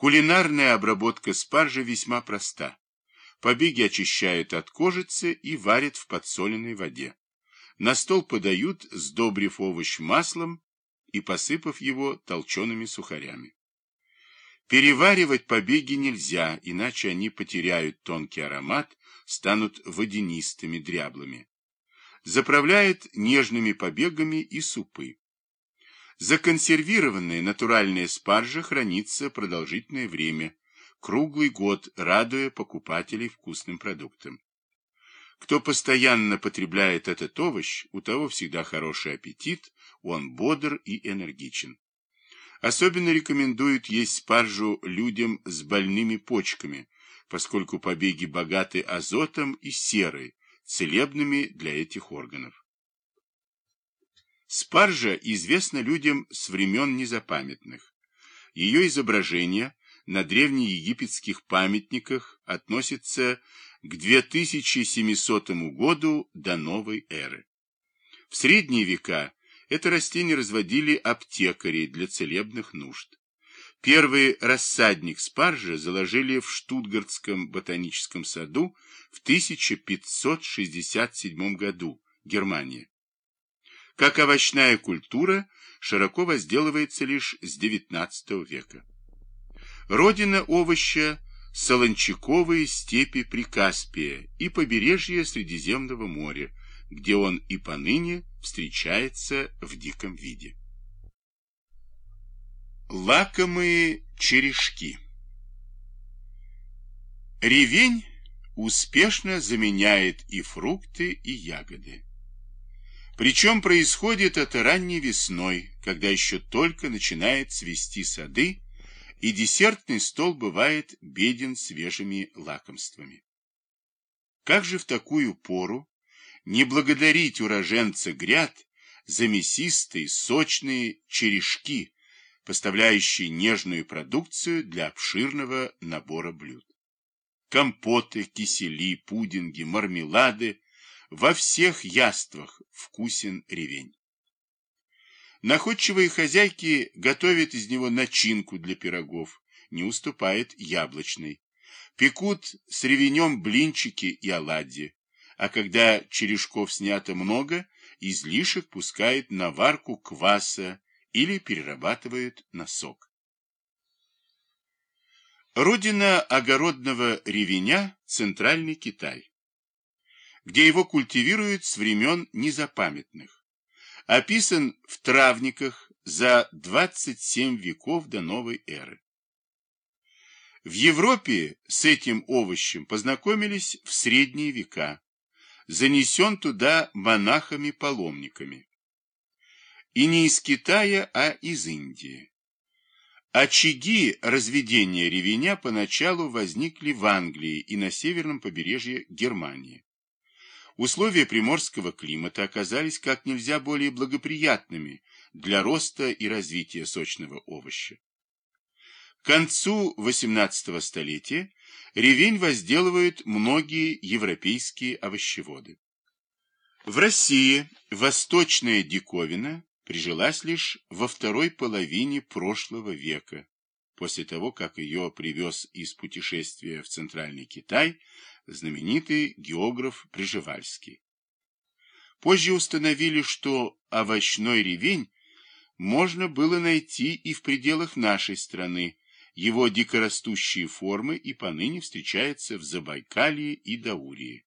Кулинарная обработка спаржи весьма проста. Побеги очищают от кожицы и варят в подсоленной воде. На стол подают, сдобрив овощ маслом и посыпав его толчеными сухарями. Переваривать побеги нельзя, иначе они потеряют тонкий аромат, станут водянистыми, дряблыми. Заправляет нежными побегами и супы. Законсервированная натуральная спаржа хранится продолжительное время, круглый год, радуя покупателей вкусным продуктом. Кто постоянно потребляет этот овощ, у того всегда хороший аппетит, он бодр и энергичен. Особенно рекомендуют есть спаржу людям с больными почками, поскольку побеги богаты азотом и серой, целебными для этих органов. Спаржа известна людям с времен незапамятных. Ее изображение на древнеегипетских памятниках относится к 2700 году до новой эры. В средние века это растение разводили аптекари для целебных нужд. Первый рассадник спаржи заложили в Штутгартском ботаническом саду в 1567 году, Германия как овощная культура, широко возделывается лишь с XIX века. Родина овоща – солончаковые степи Прикаспия и побережье Средиземного моря, где он и поныне встречается в диком виде. Лакомые черешки Ревень успешно заменяет и фрукты, и ягоды. Причем происходит это ранней весной, когда еще только начинает цвести сады, и десертный стол бывает беден свежими лакомствами. Как же в такую пору не благодарить уроженца гряд за мясистые, сочные черешки, поставляющие нежную продукцию для обширного набора блюд? Компоты, кисели, пудинги, мармелады во всех яствах вкусен ревень. Находчивые хозяйки готовят из него начинку для пирогов, не уступает яблочной. Пекут с ревенем блинчики и оладьи, а когда черешков снято много, излишек пускают на варку кваса или перерабатывают на сок. Родина огородного ревеня – Центральный Китай где его культивируют с времен незапамятных. Описан в травниках за 27 веков до новой эры. В Европе с этим овощем познакомились в средние века, занесен туда монахами-паломниками. И не из Китая, а из Индии. Очаги разведения ревеня поначалу возникли в Англии и на северном побережье Германии. Условия приморского климата оказались как нельзя более благоприятными для роста и развития сочного овоща. К концу XVIII столетия ревень возделывают многие европейские овощеводы. В России восточная диковина прижилась лишь во второй половине прошлого века, после того, как ее привез из путешествия в Центральный Китай знаменитый географ Приживальский. Позже установили, что овощной ревень можно было найти и в пределах нашей страны, его дикорастущие формы и поныне встречаются в Забайкалье и Даурии.